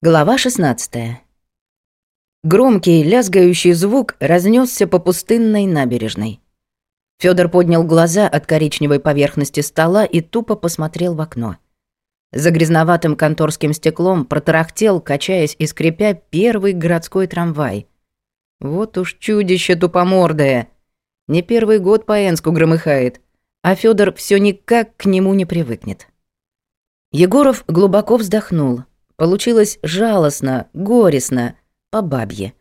Глава 16. Громкий лязгающий звук разнесся по пустынной набережной. Федор поднял глаза от коричневой поверхности стола и тупо посмотрел в окно. За грязноватым конторским стеклом протарахтел, качаясь и скрипя, первый городской трамвай. Вот уж чудище тупомордое. Не первый год по Энску громыхает, а Федор все никак к нему не привыкнет. Егоров глубоко вздохнул – Получилось жалостно, горестно, по бабье.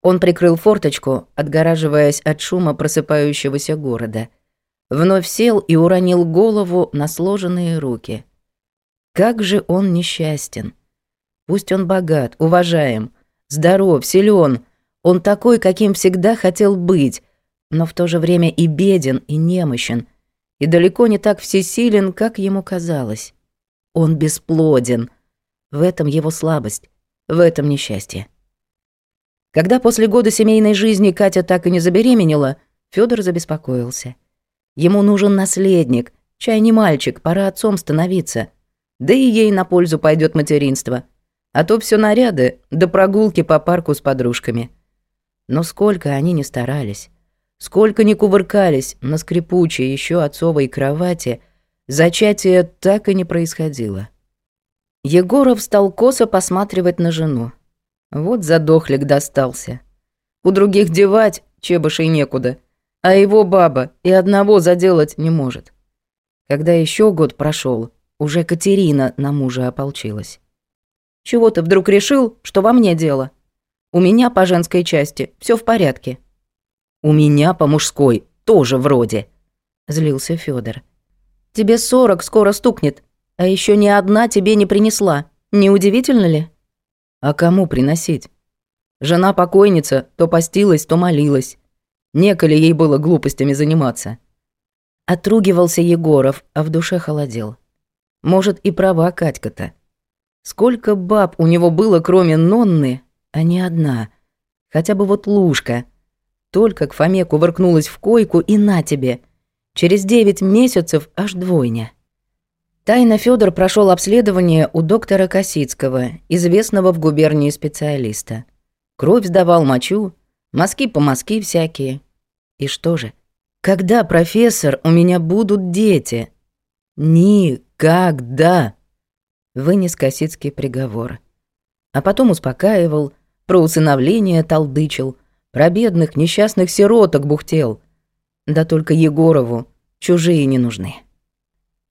Он прикрыл форточку, отгораживаясь от шума просыпающегося города. Вновь сел и уронил голову на сложенные руки. Как же он несчастен. Пусть он богат, уважаем, здоров, силен, он такой, каким всегда хотел быть, но в то же время и беден, и немощен, и далеко не так всесилен, как ему казалось. Он бесплоден — в этом его слабость, в этом несчастье. Когда после года семейной жизни Катя так и не забеременела, Федор забеспокоился. Ему нужен наследник, чай не мальчик, пора отцом становиться. Да и ей на пользу пойдет материнство. А то все наряды, да прогулки по парку с подружками. Но сколько они не старались, сколько не кувыркались на скрипучей еще отцовой кровати, зачатие так и не происходило. Егоров стал косо посматривать на жену. Вот задохлик достался. У других девать чебышей некуда, а его баба и одного заделать не может. Когда еще год прошел, уже Катерина на мужа ополчилась. «Чего ты вдруг решил, что во мне дело? У меня по женской части все в порядке». «У меня по мужской тоже вроде», — злился Федор. «Тебе сорок скоро стукнет, а еще ни одна тебе не принесла. Не удивительно ли? А кому приносить? Жена покойница то постилась, то молилась. Неколи ей было глупостями заниматься. Отругивался Егоров, а в душе холодел. Может, и права Катька-то. Сколько баб у него было, кроме Нонны, а не одна. Хотя бы вот Лушка. Только к Фоме кувыркнулась в койку и на тебе. Через девять месяцев аж двойня. Тайна Федор прошел обследование у доктора Косицкого, известного в губернии специалиста. Кровь сдавал мочу, мазки по мазки всякие. И что же? Когда, профессор, у меня будут дети? Никогда! Вынес Косицкий приговор. А потом успокаивал, про усыновление толдычил, про бедных несчастных сироток бухтел. Да только Егорову чужие не нужны.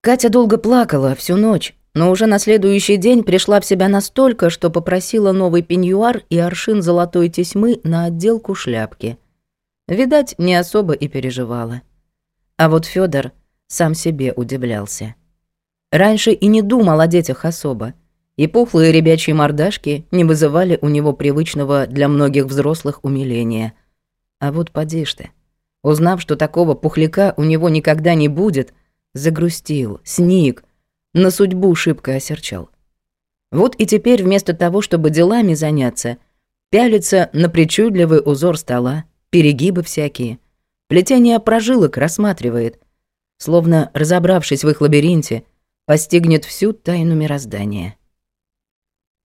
Катя долго плакала всю ночь, но уже на следующий день пришла в себя настолько, что попросила новый пеньюар и аршин золотой тесьмы на отделку шляпки. Видать, не особо и переживала. А вот Федор сам себе удивлялся. Раньше и не думал о детях особо, и пухлые ребячьи мордашки не вызывали у него привычного для многих взрослых умиления. А вот поди ж ты. Узнав, что такого пухляка у него никогда не будет – загрустил, сник, на судьбу шибко осерчал. Вот и теперь вместо того, чтобы делами заняться, пялится на причудливый узор стола, перегибы всякие, плетение прожилок рассматривает, словно, разобравшись в их лабиринте, постигнет всю тайну мироздания.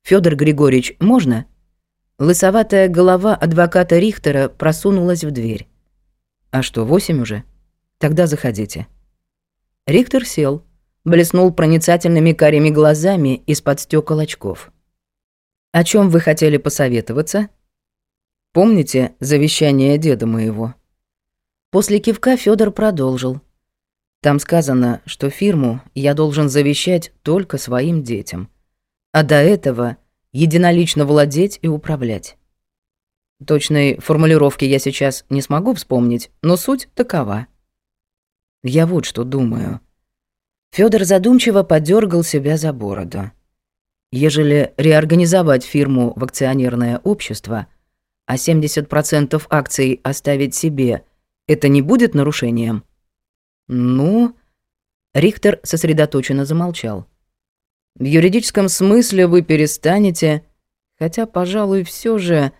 Федор Григорьевич, можно?» Лысоватая голова адвоката Рихтера просунулась в дверь. «А что, восемь уже? Тогда заходите». Ректор сел, блеснул проницательными карими глазами из-под стекол очков. «О чем вы хотели посоветоваться?» «Помните завещание деда моего?» После кивка Федор продолжил. «Там сказано, что фирму я должен завещать только своим детям, а до этого единолично владеть и управлять». Точной формулировки я сейчас не смогу вспомнить, но суть такова – я вот что думаю. Федор задумчиво подергал себя за бороду. Ежели реорганизовать фирму в акционерное общество, а 70% акций оставить себе, это не будет нарушением? Ну... Рихтер сосредоточенно замолчал. В юридическом смысле вы перестанете... Хотя, пожалуй, все же...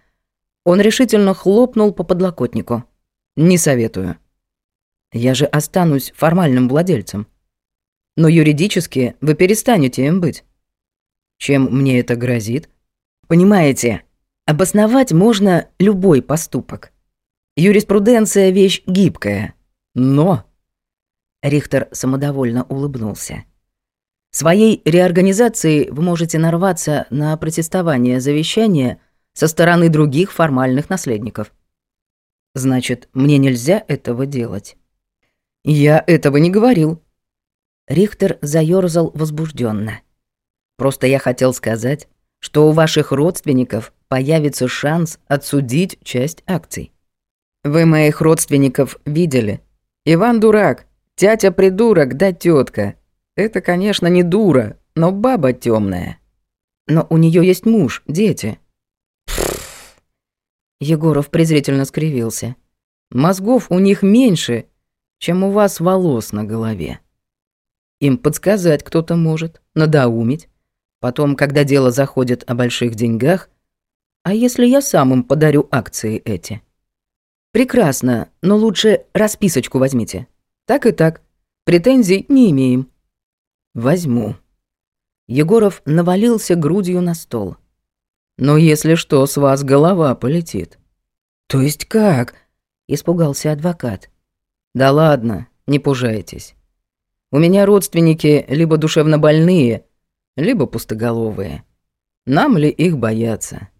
Он решительно хлопнул по подлокотнику. «Не советую». Я же останусь формальным владельцем. Но юридически вы перестанете им быть. Чем мне это грозит? Понимаете, обосновать можно любой поступок. Юриспруденция – вещь гибкая. Но...» Рихтер самодовольно улыбнулся. «Своей реорганизацией вы можете нарваться на протестование завещания со стороны других формальных наследников. Значит, мне нельзя этого делать». Я этого не говорил. Рихтер заерзал возбужденно. Просто я хотел сказать, что у ваших родственников появится шанс отсудить часть акций. Вы моих родственников видели? Иван дурак, тятя придурок, да тетка. Это, конечно, не дура, но баба темная. Но у нее есть муж, дети. Егоров презрительно скривился. Мозгов у них меньше, чем у вас волос на голове. Им подсказать кто-то может, надоумить. Потом, когда дело заходит о больших деньгах, а если я сам им подарю акции эти? Прекрасно, но лучше расписочку возьмите. Так и так. Претензий не имеем. Возьму. Егоров навалился грудью на стол. Но если что, с вас голова полетит. То есть как? Испугался адвокат. Да ладно, не пужайтесь. У меня родственники либо душевно больные, либо пустоголовые. Нам ли их бояться?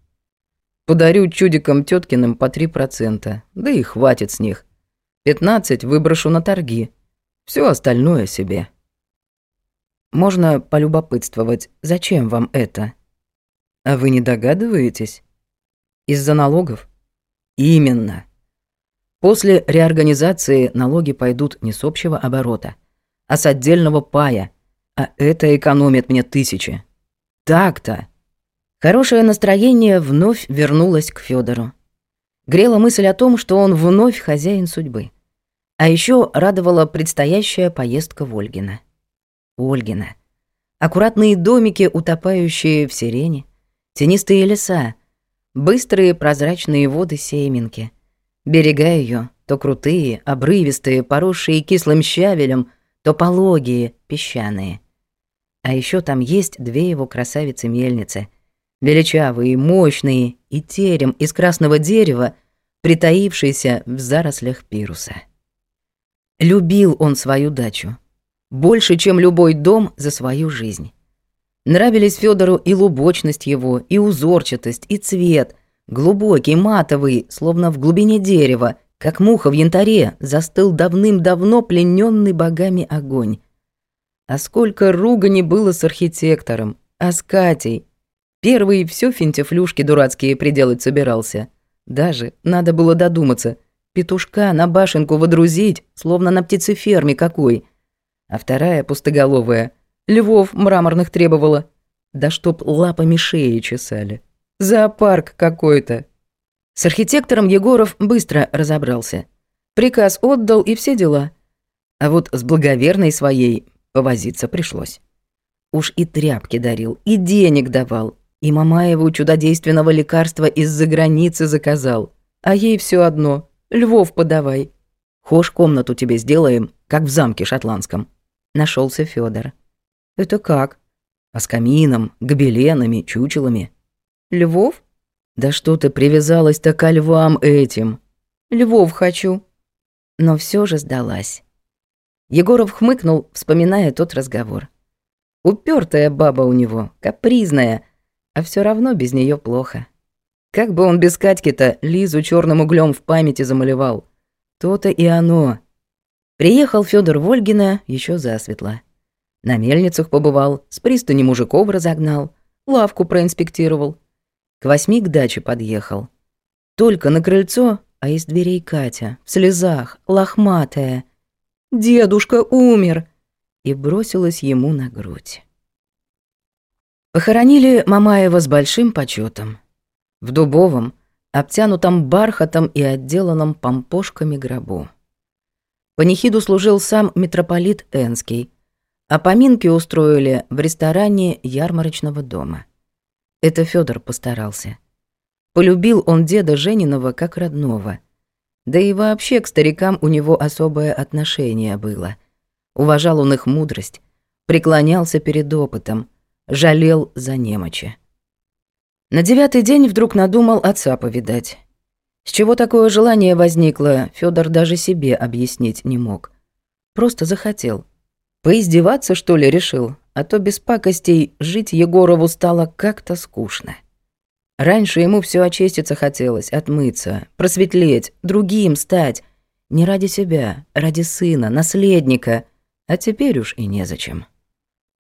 Подарю чудикам теткиным по 3%, да и хватит с них. 15 выброшу на торги. Все остальное себе. Можно полюбопытствовать, зачем вам это? А вы не догадываетесь? Из-за налогов? Именно. После реорганизации налоги пойдут не с общего оборота, а с отдельного пая, а это экономит мне тысячи. Так-то. Хорошее настроение вновь вернулось к Федору. Грела мысль о том, что он вновь хозяин судьбы. А еще радовала предстоящая поездка в Ольгина. Ольгина. Аккуратные домики, утопающие в сирени, тенистые леса, быстрые прозрачные воды Сейминки — Берега ее то крутые, обрывистые, поросшие кислым щавелем, то пологие, песчаные. А еще там есть две его красавицы-мельницы, величавые, мощные, и терем из красного дерева, притаившийся в зарослях пируса. Любил он свою дачу. Больше, чем любой дом за свою жизнь. Нравились Федору и лубочность его, и узорчатость, и цвет — глубокий, матовый, словно в глубине дерева, как муха в янтаре, застыл давным-давно плененный богами огонь. А сколько ругани было с архитектором, а с Катей. Первый все финтифлюшки дурацкие приделать собирался. Даже надо было додуматься, петушка на башенку водрузить, словно на птицеферме какой. А вторая пустоголовая, львов мраморных требовала, да чтоб лапами шеи чесали. Зоопарк какой-то. С архитектором Егоров быстро разобрался. Приказ отдал и все дела. А вот с благоверной своей повозиться пришлось. Уж и тряпки дарил, и денег давал, и Мамаеву чудодейственного лекарства из-за границы заказал. А ей все одно. Львов подавай. Хошь комнату тебе сделаем, как в замке шотландском. Нашелся Федор. Это как? А с камином, гобеленами, чучелами. Львов? Да что ты привязалась так ко львам этим? Львов хочу. Но все же сдалась. Егоров хмыкнул, вспоминая тот разговор. Упертая баба у него, капризная, а все равно без нее плохо. Как бы он без Катьки-то Лизу черным углем в памяти замалевал. То-то и оно. Приехал Федор Вольгина еще засветло. На мельницах побывал, с пристани мужиков разогнал, лавку проинспектировал, к восьми к даче подъехал. Только на крыльцо, а из дверей Катя, в слезах, лохматая. «Дедушка умер!» И бросилась ему на грудь. Похоронили Мамаева с большим почетом. В дубовом, обтянутом бархатом и отделанном помпошками гробу. Панихиду служил сам митрополит Энский, а поминки устроили в ресторане ярмарочного дома. Это Федор постарался. Полюбил он деда Жениного как родного. Да и вообще к старикам у него особое отношение было. Уважал он их мудрость, преклонялся перед опытом, жалел за немочи. На девятый день вдруг надумал отца повидать. С чего такое желание возникло, Федор даже себе объяснить не мог. Просто захотел. Поиздеваться, что ли, решил, а то без пакостей жить Егорову стало как-то скучно. Раньше ему все очиститься хотелось, отмыться, просветлеть, другим стать. Не ради себя, ради сына, наследника. А теперь уж и незачем.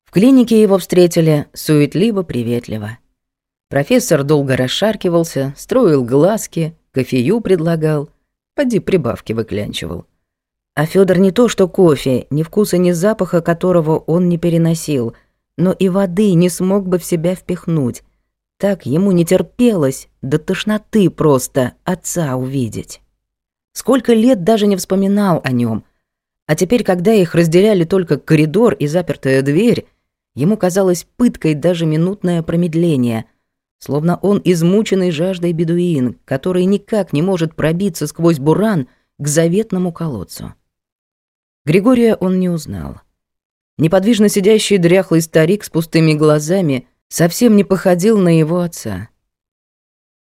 В клинике его встретили суетливо-приветливо. Профессор долго расшаркивался, строил глазки, кофею предлагал, поди прибавки выклянчивал – а Федор не то что кофе, ни вкуса, ни запаха которого он не переносил, но и воды не смог бы в себя впихнуть. Так ему не терпелось, до да тошноты просто, отца увидеть. Сколько лет даже не вспоминал о нем. А теперь, когда их разделяли только коридор и запертая дверь, ему казалось пыткой даже минутное промедление, словно он измученный жаждой бедуин, который никак не может пробиться сквозь буран к заветному колодцу. Григория он не узнал. Неподвижно сидящий дряхлый старик с пустыми глазами совсем не походил на его отца.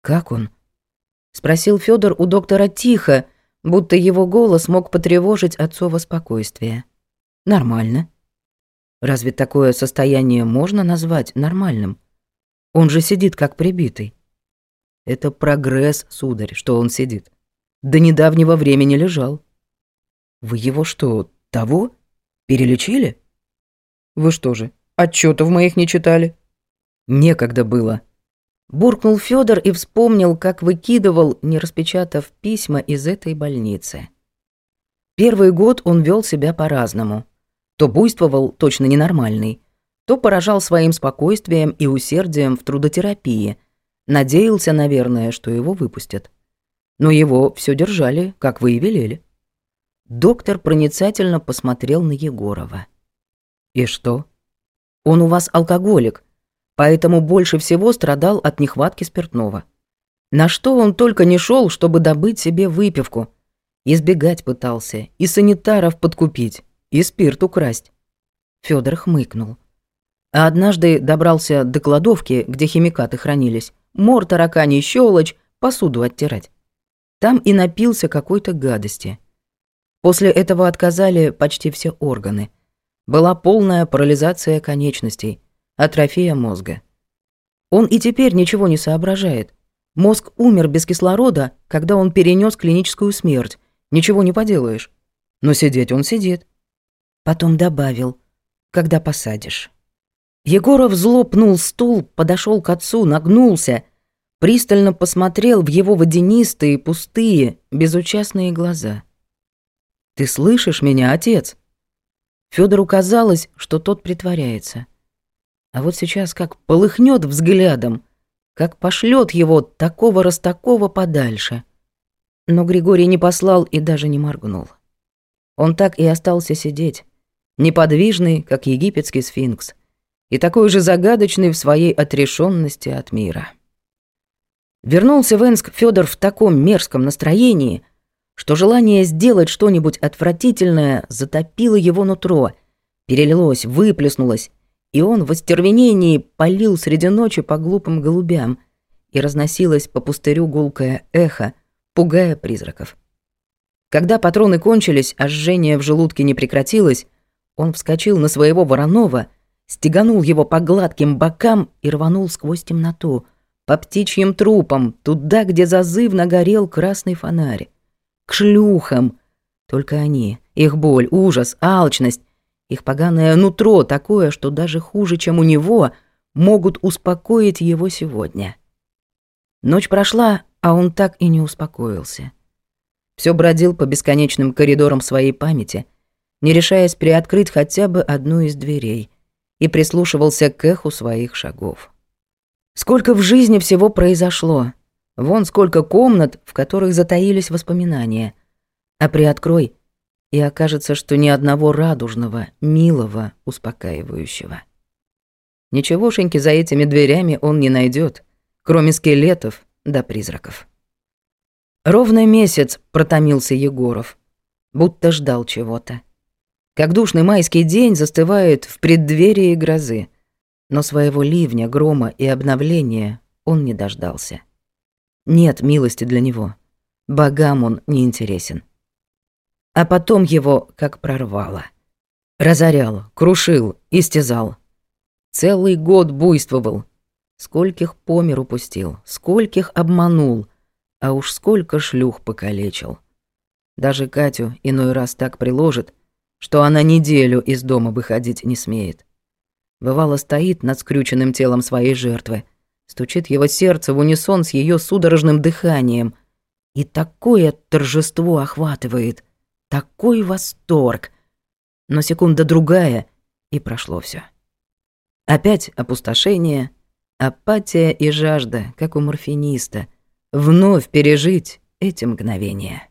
«Как он?» — спросил Федор у доктора тихо, будто его голос мог потревожить отцово спокойствие. «Нормально». Разве такое состояние можно назвать нормальным? Он же сидит как прибитый. Это прогресс, сударь, что он сидит. До недавнего времени лежал. Вы его что, того? Перелечили? Вы что же, отчетов моих не читали? Некогда было. Буркнул Федор и вспомнил, как выкидывал, не распечатав письма из этой больницы. Первый год он вел себя по-разному. То буйствовал, точно ненормальный, то поражал своим спокойствием и усердием в трудотерапии. Надеялся, наверное, что его выпустят. Но его все держали, как вы и велели. Доктор проницательно посмотрел на Егорова. «И что?» «Он у вас алкоголик, поэтому больше всего страдал от нехватки спиртного. На что он только не шел, чтобы добыть себе выпивку. Избегать пытался, и санитаров подкупить, и спирт украсть». Федор хмыкнул. А однажды добрался до кладовки, где химикаты хранились, мор и щелочь, посуду оттирать. Там и напился какой-то гадости – После этого отказали почти все органы. Была полная парализация конечностей, атрофия мозга. Он и теперь ничего не соображает. Мозг умер без кислорода, когда он перенес клиническую смерть. Ничего не поделаешь. Но сидеть он сидит. Потом добавил, когда посадишь. Егоров зло пнул стул, подошел к отцу, нагнулся, пристально посмотрел в его водянистые, пустые, безучастные глаза — ты слышишь меня, отец?» Федору казалось, что тот притворяется. А вот сейчас как полыхнет взглядом, как пошлет его такого-растакого подальше. Но Григорий не послал и даже не моргнул. Он так и остался сидеть, неподвижный, как египетский сфинкс, и такой же загадочный в своей отрешенности от мира. Вернулся в Энск Федор в таком мерзком настроении — что желание сделать что-нибудь отвратительное затопило его нутро, перелилось, выплеснулось, и он в остервенении полил среди ночи по глупым голубям, и разносилось по пустырю гулкое эхо, пугая призраков. Когда патроны кончились, а жжение в желудке не прекратилось, он вскочил на своего Воронова, стеганул его по гладким бокам и рванул сквозь темноту, по птичьим трупам, туда, где зазывно горел красный фонарь к шлюхам. Только они, их боль, ужас, алчность, их поганое нутро такое, что даже хуже, чем у него, могут успокоить его сегодня. Ночь прошла, а он так и не успокоился. Все бродил по бесконечным коридорам своей памяти, не решаясь приоткрыть хотя бы одну из дверей, и прислушивался к эху своих шагов. Сколько в жизни всего произошло — Вон сколько комнат, в которых затаились воспоминания. А приоткрой, и окажется, что ни одного радужного, милого, успокаивающего. Ничегошеньки за этими дверями он не найдет, кроме скелетов да призраков. Ровно месяц протомился Егоров, будто ждал чего-то. Как душный майский день застывает в преддверии грозы, но своего ливня, грома и обновления он не дождался. Нет милости для него. Богам он не интересен. А потом его как прорвало. Разорял, крушил, истязал. Целый год буйствовал. Скольких по упустил, скольких обманул, а уж сколько шлюх покалечил. Даже Катю иной раз так приложит, что она неделю из дома выходить не смеет. Бывало, стоит над скрюченным телом своей жертвы – Стучит его сердце в унисон с ее судорожным дыханием. И такое торжество охватывает, такой восторг. Но секунда-другая, и прошло все. Опять опустошение, апатия и жажда, как у морфиниста, вновь пережить эти мгновения.